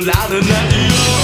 くられないよ